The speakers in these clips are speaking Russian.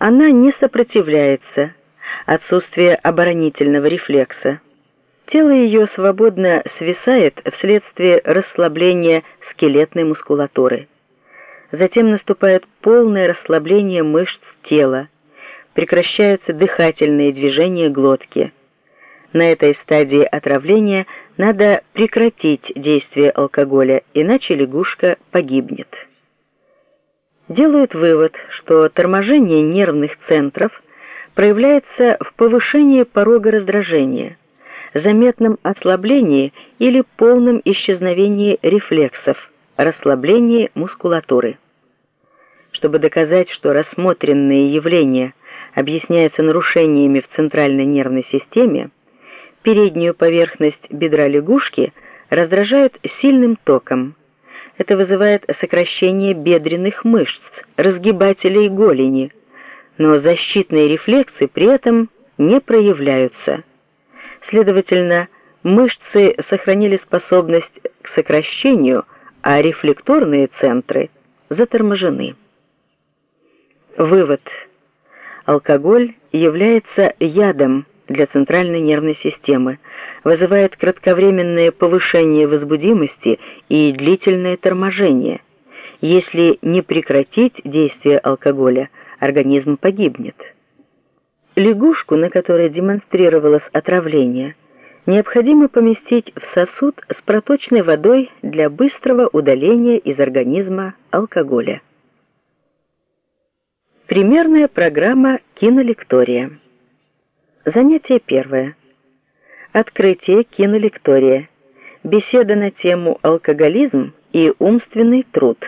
Она не сопротивляется, отсутствие оборонительного рефлекса. Тело ее свободно свисает вследствие расслабления скелетной мускулатуры. Затем наступает полное расслабление мышц тела, прекращаются дыхательные движения глотки. На этой стадии отравления надо прекратить действие алкоголя, иначе лягушка погибнет. Делают вывод, что торможение нервных центров проявляется в повышении порога раздражения, заметном ослаблении или полном исчезновении рефлексов, расслаблении мускулатуры. Чтобы доказать, что рассмотренные явления объясняются нарушениями в центральной нервной системе, переднюю поверхность бедра лягушки раздражают сильным током. Это вызывает сокращение бедренных мышц, разгибателей голени, но защитные рефлексы при этом не проявляются. Следовательно, мышцы сохранили способность к сокращению, а рефлекторные центры заторможены. Вывод. Алкоголь является ядом для центральной нервной системы, вызывает кратковременное повышение возбудимости и длительное торможение. Если не прекратить действие алкоголя, организм погибнет. Лягушку, на которой демонстрировалось отравление, необходимо поместить в сосуд с проточной водой для быстрого удаления из организма алкоголя. Примерная программа кинолектория. Занятие первое. Открытие кинолектория. Беседа на тему алкоголизм и умственный труд.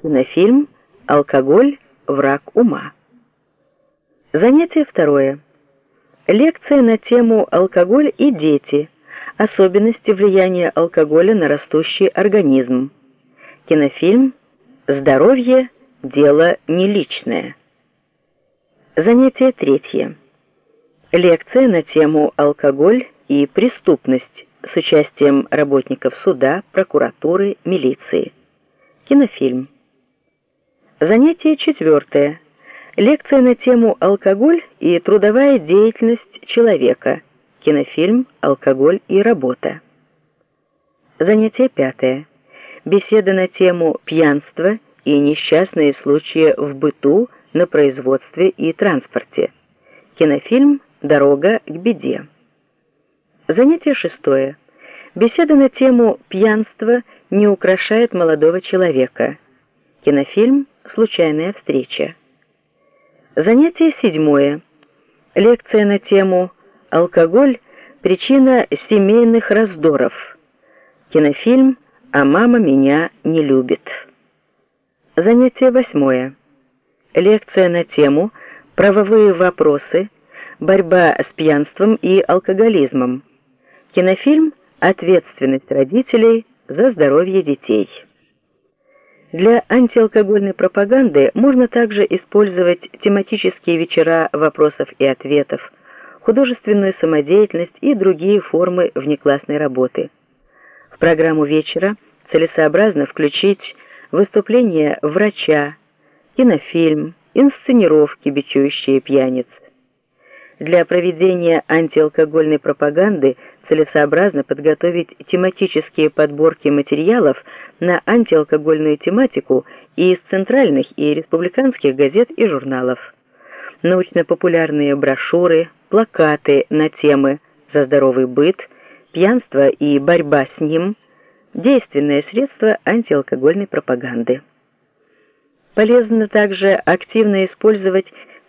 Кинофильм «Алкоголь. Враг ума». Занятие второе. Лекция на тему «Алкоголь и дети. Особенности влияния алкоголя на растущий организм». Кинофильм «Здоровье. Дело не личное». Занятие третье. Лекция на тему «Алкоголь и преступность» с участием работников суда, прокуратуры, милиции. Кинофильм. Занятие четвертое. Лекция на тему «Алкоголь и трудовая деятельность человека». Кинофильм «Алкоголь и работа». Занятие пятое. Беседа на тему «Пьянство и несчастные случаи в быту, на производстве и транспорте». Кинофильм Дорога к беде. Занятие шестое. Беседа на тему «Пьянство не украшает молодого человека». Кинофильм «Случайная встреча». Занятие седьмое. Лекция на тему «Алкоголь. Причина семейных раздоров». Кинофильм «А мама меня не любит». Занятие восьмое. Лекция на тему «Правовые вопросы» борьба с пьянством и алкоголизмом. Кинофильм «Ответственность родителей за здоровье детей». Для антиалкогольной пропаганды можно также использовать тематические вечера вопросов и ответов, художественную самодеятельность и другие формы внеклассной работы. В программу вечера целесообразно включить выступление врача, кинофильм, инсценировки, бичующие пьяниц. Для проведения антиалкогольной пропаганды целесообразно подготовить тематические подборки материалов на антиалкогольную тематику и из центральных и республиканских газет и журналов. Научно-популярные брошюры, плакаты на темы «За здоровый быт», «Пьянство и борьба с ним» – действенное средство антиалкогольной пропаганды. Полезно также активно использовать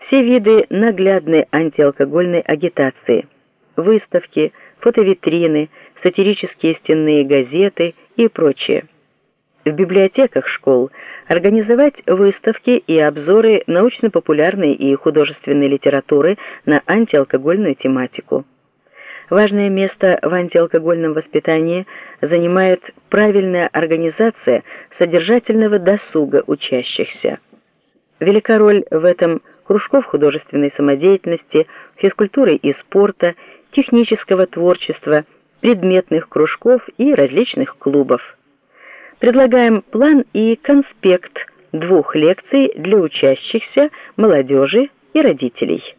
все виды наглядной антиалкогольной агитации, выставки, фотовитрины, сатирические стенные газеты и прочее. В библиотеках школ организовать выставки и обзоры научно-популярной и художественной литературы на антиалкогольную тематику. Важное место в антиалкогольном воспитании занимает правильная организация содержательного досуга учащихся. Велика роль в этом кружков художественной самодеятельности, физкультуры и спорта, технического творчества, предметных кружков и различных клубов. Предлагаем план и конспект двух лекций для учащихся, молодежи и родителей.